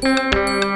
Música